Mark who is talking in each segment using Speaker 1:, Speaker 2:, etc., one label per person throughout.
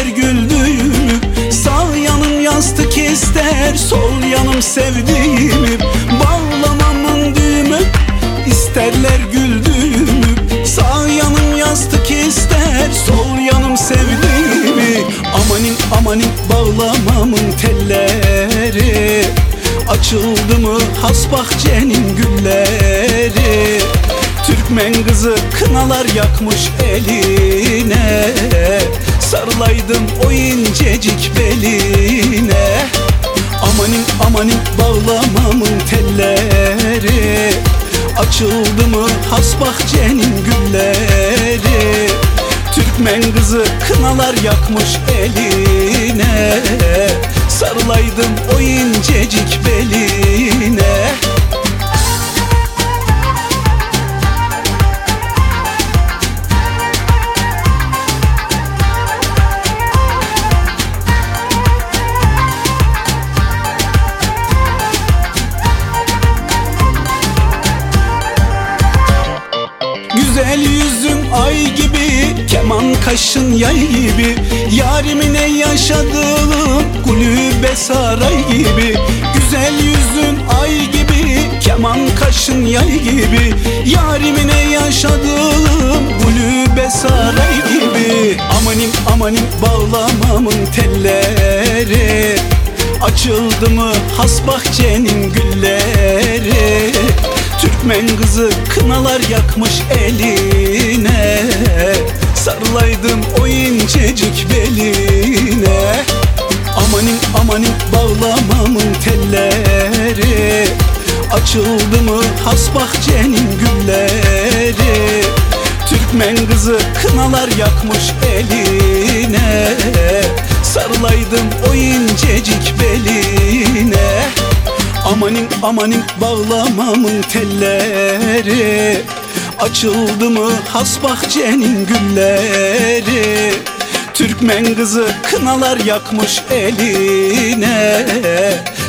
Speaker 1: ister güldüğümü Sağ yanım yastık ister sol yanım sevdiğimi Bağlamamın düğümü isterler güldüğümü Sağ yanım yastık ister sol yanım sevdiğimi Amanin amanin bağlamamın telleri. Açıldı mı has gülleri. Türkmen kızı kınalar yakmış eline. Sarılaydım o incecik beline. Amanin amanin bağlamamın telleri. Açıldı mı has bahçenin gülleri. Türkmen kızı kınalar yakmış eline. Sarılaydım o incecik beline Güzel yüzün ay gibi Keman kaşın yay gibi Yarimine yaşadığım Kulübe saray gibi. Güzel yüzün ay gibi Keman kaşın yay gibi Yarimine yaşadığım Kulübe saray gibi. Amanim amanim bağlamamın telleri Açıldı mı has bahçenin gülleri Türkmen kızı kınalar yakmış eline. Sarılaydım o incecik beline. Amanin amanin bağlamamın telleri. Açıldı mı has bahçenin gülleri. Türkmen kızı kınalar yakmış eline. Sarılaydım o incecik beline Amanin amanin bağlamamın telleri. Açıldı mı has bahçenin gülleri. Türkmen kızı kınalar yakmış eline.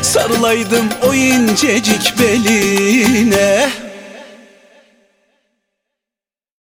Speaker 1: Sarılaydım o incecik beline